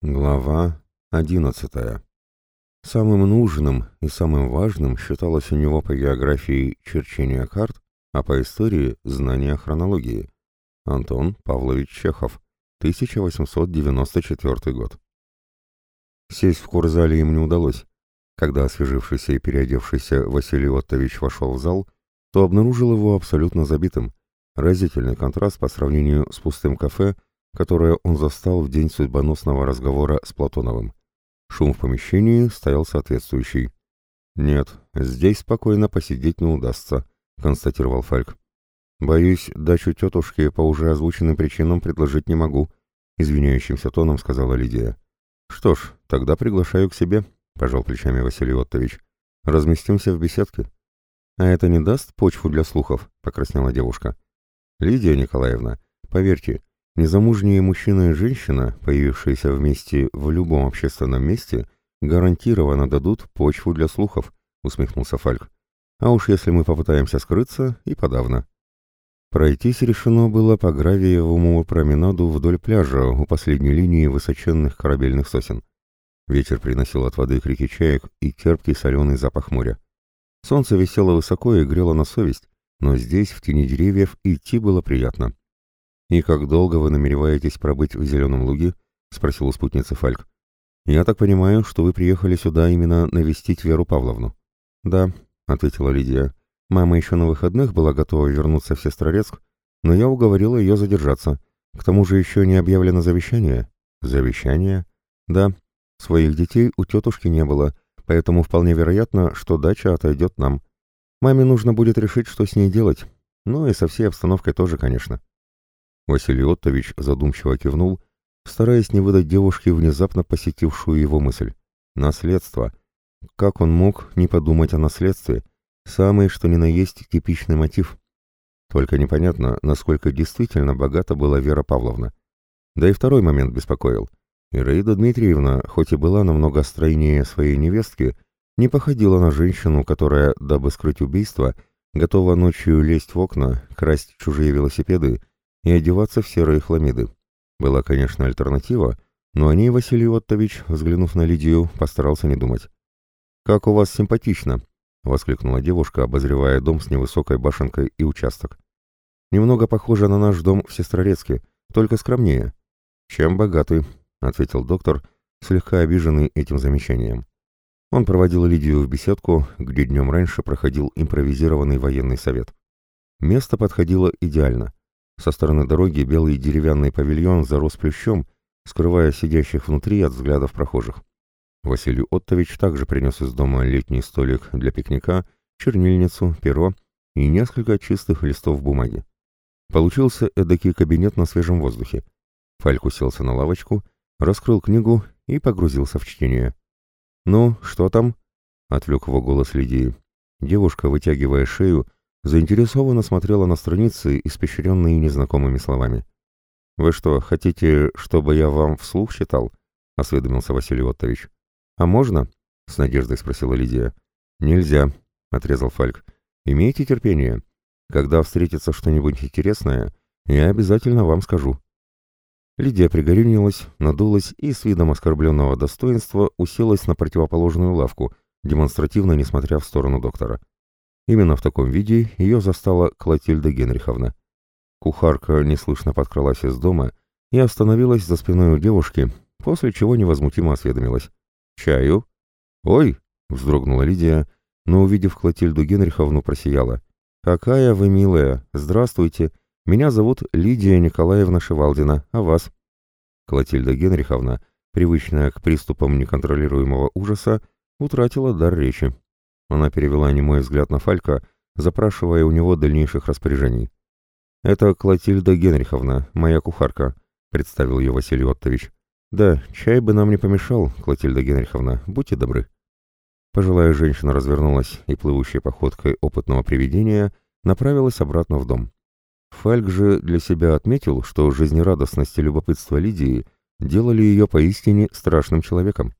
Глава одиннадцатая. Самым нужным и самым важным считалось у него по географии черчение карт, а по истории – знание хронологии. Антон Павлович Чехов, 1894 год. Сесть в курзале им не удалось. Когда освежившийся и переодевшийся Василий Оттович вошел в зал, то обнаружил его абсолютно забитым. Разительный контраст по сравнению с пустым кафе – которое он застал в день судьбоносного разговора с Платоновым. Шум в помещении стоял соответствующий. «Нет, здесь спокойно посидеть не удастся», — констатировал Фальк. «Боюсь, дачу тетушки по уже озвученным причинам предложить не могу», — извиняющимся тоном сказала Лидия. «Что ж, тогда приглашаю к себе», — пожал плечами Василий Оттович. «Разместимся в беседке». «А это не даст почву для слухов?» — покраснела девушка. «Лидия Николаевна, поверьте, Незамужние мужчина и женщина, появившиеся вместе в любом общественном месте, гарантированно дадут почву для слухов, усмехнулся Фальк. А уж если мы попытаемся скрыться, и подавно. Пройтись решено было по гравиевому променаду вдоль пляжа у последней линии высоченных корабельных сосен. Ветер приносил от воды крики чаек и терпкий соленый запах моря. Солнце висело высоко и грело на совесть, но здесь, в тени деревьев, идти было приятно. «И как долго вы намереваетесь пробыть в Зеленом луге?» — спросил у спутницы Фальк. «Я так понимаю, что вы приехали сюда именно навестить Веру Павловну?» «Да», — ответила Лидия. «Мама еще на выходных была готова вернуться в Сестрорецк, но я уговорила ее задержаться. К тому же еще не объявлено завещание». «Завещание?» «Да. Своих детей у тетушки не было, поэтому вполне вероятно, что дача отойдет нам. Маме нужно будет решить, что с ней делать. Ну и со всей обстановкой тоже, конечно». Василий Оттович задумчиво кивнул, стараясь не выдать девушке внезапно посетившую его мысль. Наследство. Как он мог не подумать о наследстве? Самый, что ни на есть, типичный мотив. Только непонятно, насколько действительно богата была Вера Павловна. Да и второй момент беспокоил. Ираида Дмитриевна, хоть и была намного стройнее своей невестки, не походила на женщину, которая, дабы скрыть убийство, готова ночью лезть в окна, красть чужие велосипеды и одеваться в серые хламиды. Была, конечно, альтернатива, но о ней Василий Оттович, взглянув на Лидию, постарался не думать. «Как у вас симпатично!» — воскликнула девушка, обозревая дом с невысокой башенкой и участок. «Немного похоже на наш дом в Сестрорецке, только скромнее». «Чем богаты?» — ответил доктор, слегка обиженный этим замечанием. Он проводил Лидию в беседку, где днем раньше проходил импровизированный военный совет. Место подходило идеально. Со стороны дороги белый деревянный павильон зарос плющом, скрывая сидящих внутри от взглядов прохожих. Василий Оттович также принес из дома летний столик для пикника, чернильницу, перо и несколько чистых листов бумаги. Получился эдакий кабинет на свежем воздухе. Фальк уселся на лавочку, раскрыл книгу и погрузился в чтение. «Ну, что там?» — отвлек его голос Лидии. Девушка, вытягивая шею, заинтересованно смотрела на страницы, испещренные незнакомыми словами. «Вы что, хотите, чтобы я вам вслух читал?» — осведомился Василий Оттович. «А можно?» — с надеждой спросила Лидия. «Нельзя», — отрезал Фальк. «Имейте терпение. Когда встретится что-нибудь интересное, я обязательно вам скажу». Лидия пригорюнилась, надулась и с видом оскорбленного достоинства уселась на противоположную лавку, демонстративно не смотря в сторону доктора. Именно в таком виде ее застала Клотильда Генриховна. Кухарка неслышно подкралась из дома и остановилась за спиной у девушки, после чего невозмутимо осведомилась. «Чаю?» «Ой!» — вздрогнула Лидия, но, увидев Клотильду Генриховну, просияла. «Какая вы милая! Здравствуйте! Меня зовут Лидия Николаевна Шевалдина, а вас?» Клотильда Генриховна, привычная к приступам неконтролируемого ужаса, утратила дар речи. Она перевела немой взгляд на Фалька, запрашивая у него дальнейших распоряжений. «Это Клотильда Генриховна, моя кухарка», — представил ее Василий Оттович. «Да, чай бы нам не помешал, Клотильда Генриховна, будьте добры». Пожилая женщина развернулась и, плывущей походкой опытного привидения, направилась обратно в дом. Фальк же для себя отметил, что жизнерадостность и любопытство Лидии делали ее поистине страшным человеком.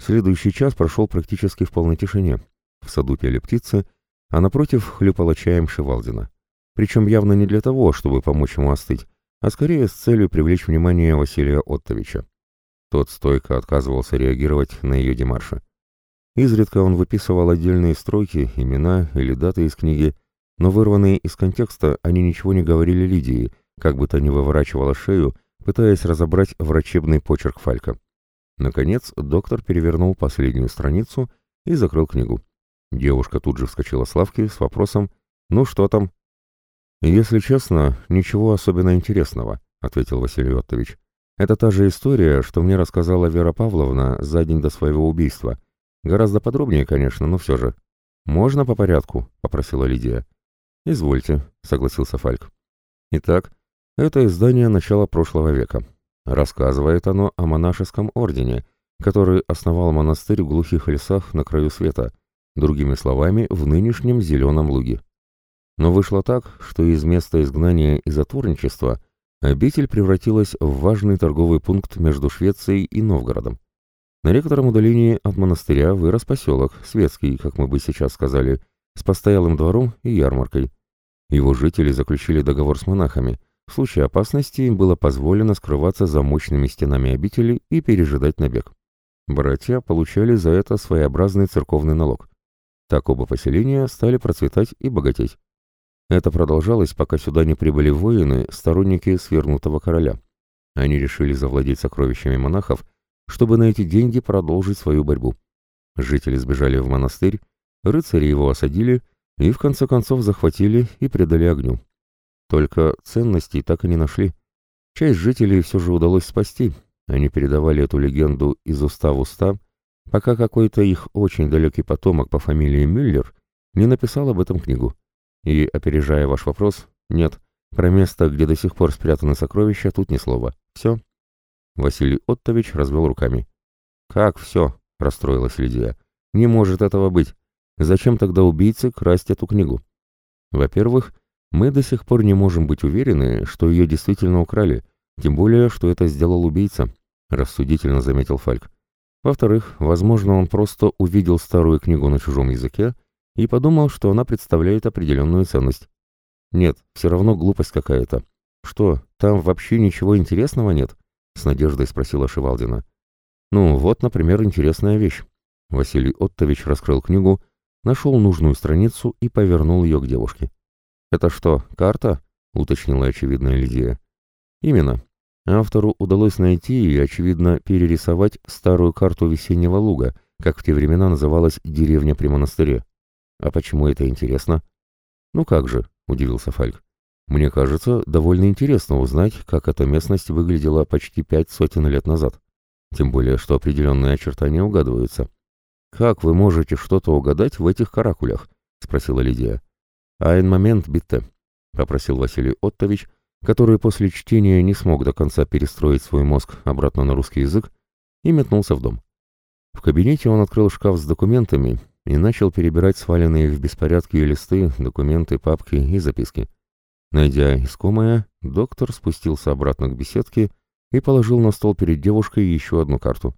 Следующий час прошел практически в полной тишине. В саду пели птицы, а напротив хлюпала чаем Шевалдина. Причем явно не для того, чтобы помочь ему остыть, а скорее с целью привлечь внимание Василия Оттовича. Тот стойко отказывался реагировать на ее демарши. Изредка он выписывал отдельные строки, имена или даты из книги, но вырванные из контекста они ничего не говорили Лидии, как бы то ни выворачивала шею, пытаясь разобрать врачебный почерк Фалька. Наконец, доктор перевернул последнюю страницу и закрыл книгу. Девушка тут же вскочила с лавки с вопросом «Ну что там?» «Если честно, ничего особенно интересного», — ответил Василий Оттович. «Это та же история, что мне рассказала Вера Павловна за день до своего убийства. Гораздо подробнее, конечно, но все же». «Можно по порядку?» — попросила Лидия. «Извольте», — согласился Фальк. «Итак, это издание начала прошлого века. Рассказывает оно о монашеском ордене, который основал монастырь в глухих лесах на краю света, другими словами, в нынешнем Зеленом Луге. Но вышло так, что из места изгнания и затворничества обитель превратилась в важный торговый пункт между Швецией и Новгородом. На некотором удалении от монастыря вырос поселок, светский, как мы бы сейчас сказали, с постоялым двором и ярмаркой. Его жители заключили договор с монахами – в случае опасности им было позволено скрываться за мощными стенами обители и пережидать набег. Братья получали за это своеобразный церковный налог. Так оба поселения стали процветать и богатеть. Это продолжалось, пока сюда не прибыли воины, сторонники свергнутого короля. Они решили завладеть сокровищами монахов, чтобы на эти деньги продолжить свою борьбу. Жители сбежали в монастырь, рыцари его осадили и в конце концов захватили и предали огню. Только ценностей так и не нашли. Часть жителей все же удалось спасти. Они передавали эту легенду из уста в уста, пока какой-то их очень далекий потомок по фамилии Мюллер не написал об этом книгу. И, опережая ваш вопрос, нет, про место, где до сих пор спрятаны сокровища, тут ни слова. Все. Василий Оттович развел руками. «Как все?» — расстроилась Лидия. «Не может этого быть. Зачем тогда убийце красть эту книгу? Во-первых, мы до сих пор не можем быть уверены, что ее действительно украли, тем более, что это сделал убийца, рассудительно заметил Фальк. Во-вторых, возможно, он просто увидел старую книгу на чужом языке и подумал, что она представляет определенную ценность. Нет, все равно глупость какая-то. Что, там вообще ничего интересного нет? С надеждой спросила Шивалдина. Ну, вот, например, интересная вещь. Василий Оттович раскрыл книгу, нашел нужную страницу и повернул ее к девушке. «Это что, карта?» — уточнила очевидная Лидия. «Именно. Автору удалось найти и, очевидно, перерисовать старую карту весеннего луга, как в те времена называлась деревня при монастыре. А почему это интересно?» «Ну как же», — удивился Фальк. «Мне кажется, довольно интересно узнать, как эта местность выглядела почти пять сотен лет назад. Тем более, что определенные очертания угадываются». «Как вы можете что-то угадать в этих каракулях?» — спросила Лидия. «Айн момент, битте», — попросил Василий Оттович, который после чтения не смог до конца перестроить свой мозг обратно на русский язык и метнулся в дом. В кабинете он открыл шкаф с документами и начал перебирать сваленные в беспорядке листы, документы, папки и записки. Найдя искомое, доктор спустился обратно к беседке и положил на стол перед девушкой еще одну карту.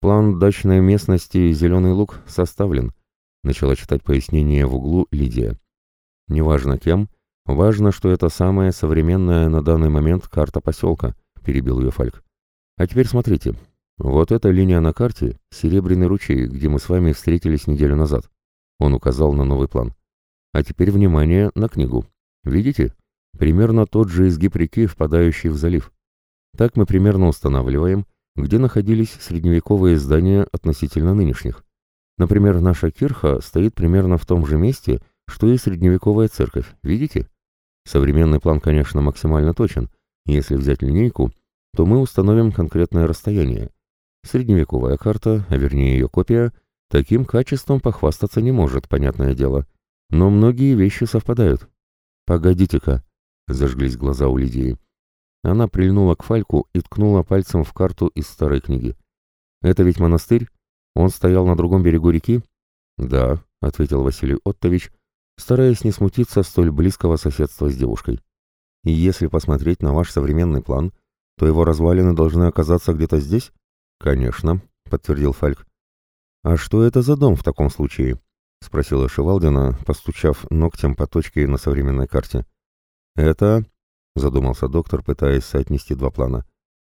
«План дачной местности «Зеленый луг» составлен», — начала читать пояснение в углу Лидия. Неважно кем, важно, что это самая современная на данный момент карта поселка, перебил ее Фальк. А теперь смотрите. Вот эта линия на карте — Серебряный ручей, где мы с вами встретились неделю назад. Он указал на новый план. А теперь внимание на книгу. Видите? Примерно тот же изгиб реки, впадающий в залив. Так мы примерно устанавливаем, где находились средневековые здания относительно нынешних. Например, наша кирха стоит примерно в том же месте, что и средневековая церковь, видите? Современный план, конечно, максимально точен. Если взять линейку, то мы установим конкретное расстояние. Средневековая карта, а вернее ее копия, таким качеством похвастаться не может, понятное дело. Но многие вещи совпадают. «Погодите-ка», — зажглись глаза у Лидии. Она прильнула к Фальку и ткнула пальцем в карту из старой книги. «Это ведь монастырь? Он стоял на другом берегу реки?» «Да», — ответил Василий Оттович, стараясь не смутиться столь близкого соседства с девушкой. И если посмотреть на ваш современный план, то его развалины должны оказаться где-то здесь? Конечно, подтвердил Фальк. А что это за дом в таком случае? спросила Шевалдина, постучав ногтем по точке на современной карте. Это, задумался доктор, пытаясь соотнести два плана.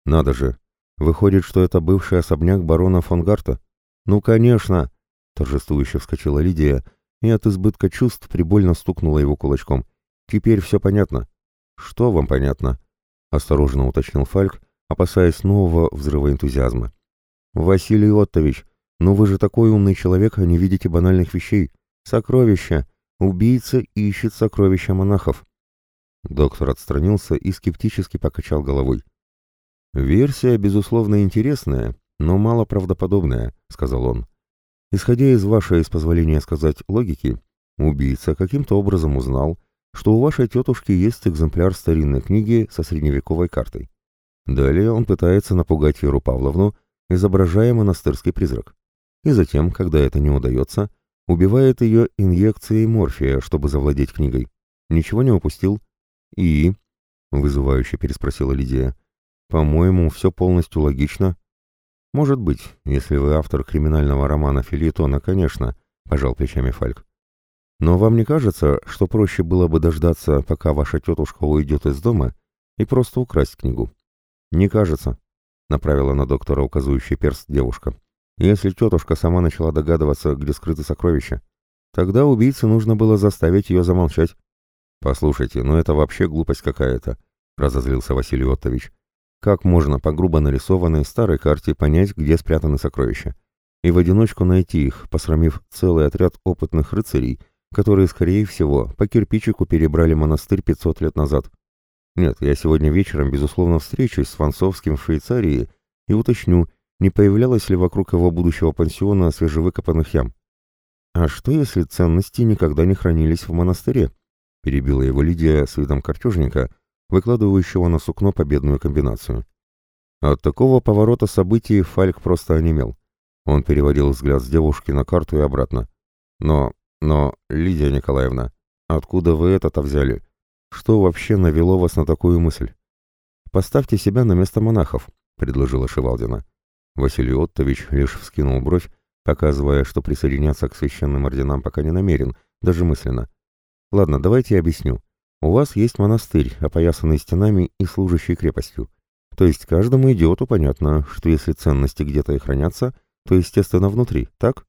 Надо же, Выходит, что это бывший особняк барона фон Гарта? Ну, конечно! Торжествующе вскочила Лидия и от избытка чувств прибольно стукнула его кулачком. Теперь все понятно. Что вам понятно? Осторожно уточнил Фальк, опасаясь нового взрыва энтузиазма. Василий Оттович, ну вы же такой умный человек, а не видите банальных вещей. Сокровища! Убийца ищет сокровища монахов. Доктор отстранился и скептически покачал головой. «Версия, безусловно, интересная, но мало правдоподобная», — сказал он. «Исходя из вашей, с позволения сказать, логики, убийца каким-то образом узнал, что у вашей тетушки есть экземпляр старинной книги со средневековой картой. Далее он пытается напугать Веру Павловну, изображая монастырский призрак. И затем, когда это не удается, убивает ее инъекцией морфия, чтобы завладеть книгой. Ничего не упустил. «И?» — вызывающе переспросила Лидия. «По-моему, все полностью логично». «Может быть, если вы автор криминального романа Филитона, конечно», — пожал плечами Фальк. «Но вам не кажется, что проще было бы дождаться, пока ваша тетушка уйдет из дома, и просто украсть книгу?» «Не кажется», — направила на доктора указывающий перст девушка. «Если тетушка сама начала догадываться, где скрыты сокровища, тогда убийце нужно было заставить ее замолчать». «Послушайте, ну это вообще глупость какая-то», — разозлился Василий Оттович. «Как можно по грубо нарисованной старой карте понять, где спрятаны сокровища? И в одиночку найти их, посрамив целый отряд опытных рыцарей, которые, скорее всего, по кирпичику перебрали монастырь 500 лет назад? Нет, я сегодня вечером, безусловно, встречусь с Фанцовским в Швейцарии и уточню, не появлялось ли вокруг его будущего пансиона свежевыкопанных ям. А что, если ценности никогда не хранились в монастыре? — перебила его Лидия с видом картежника, выкладывающего на сукно победную комбинацию. От такого поворота событий Фальк просто онемел. Он переводил взгляд с девушки на карту и обратно. «Но, но, Лидия Николаевна, откуда вы это-то взяли? Что вообще навело вас на такую мысль?» «Поставьте себя на место монахов», — предложила Шевалдина. Василий Оттович лишь вскинул бровь, показывая, что присоединяться к священным орденам пока не намерен, даже мысленно. Ладно, давайте я объясню. У вас есть монастырь, опоясанный стенами и служащий крепостью. То есть каждому идиоту понятно, что если ценности где-то и хранятся, то, естественно, внутри, так?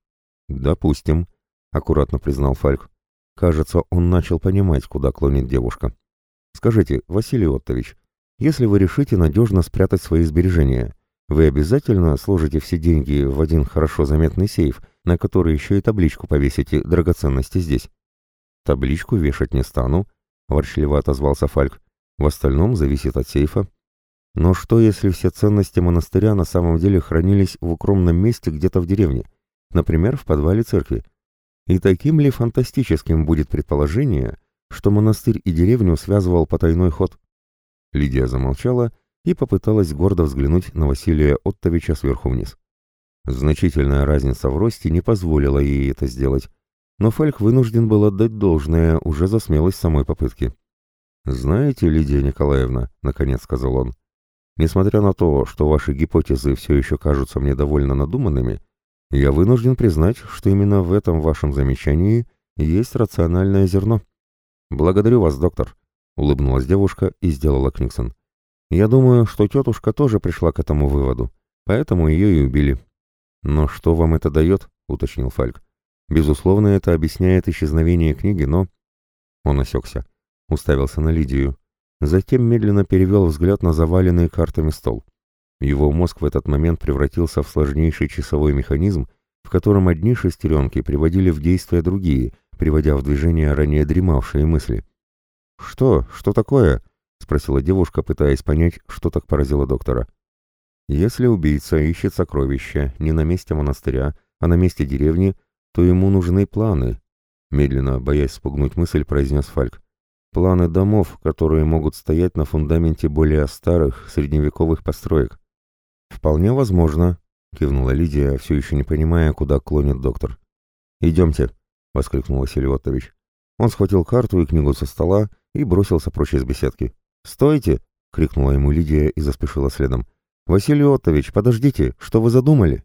Допустим, аккуратно признал Фальк. Кажется, он начал понимать, куда клонит девушка. Скажите, Василий Оттович, если вы решите надежно спрятать свои сбережения, вы обязательно сложите все деньги в один хорошо заметный сейф, на который еще и табличку повесите «Драгоценности здесь». «Табличку вешать не стану», — ворчливо отозвался Фальк. «В остальном зависит от сейфа». «Но что, если все ценности монастыря на самом деле хранились в укромном месте где-то в деревне, например, в подвале церкви? И таким ли фантастическим будет предположение, что монастырь и деревню связывал потайной ход?» Лидия замолчала и попыталась гордо взглянуть на Василия Оттовича сверху вниз. Значительная разница в росте не позволила ей это сделать, но Фальк вынужден был отдать должное уже за смелость самой попытки. «Знаете, Лидия Николаевна», — наконец сказал он, — «несмотря на то, что ваши гипотезы все еще кажутся мне довольно надуманными, я вынужден признать, что именно в этом вашем замечании есть рациональное зерно». «Благодарю вас, доктор», — улыбнулась девушка и сделала Книксон. «Я думаю, что тетушка тоже пришла к этому выводу, поэтому ее и убили». «Но что вам это дает?» — уточнил Фальк. Безусловно, это объясняет исчезновение книги, но... Он осекся, уставился на Лидию. Затем медленно перевел взгляд на заваленный картами стол. Его мозг в этот момент превратился в сложнейший часовой механизм, в котором одни шестеренки приводили в действие другие, приводя в движение ранее дремавшие мысли. «Что? Что такое?» — спросила девушка, пытаясь понять, что так поразило доктора. «Если убийца ищет сокровища не на месте монастыря, а на месте деревни, то ему нужны планы, медленно, боясь спугнуть мысль, произнес Фальк. Планы домов, которые могут стоять на фундаменте более старых, средневековых построек. Вполне возможно, кивнула Лидия, все еще не понимая, куда клонит доктор. «Идемте», — воскликнул Василий Оттович. Он схватил карту и книгу со стола и бросился прочь из беседки. «Стойте!» — крикнула ему Лидия и заспешила следом. «Василий Оттович, подождите! Что вы задумали?»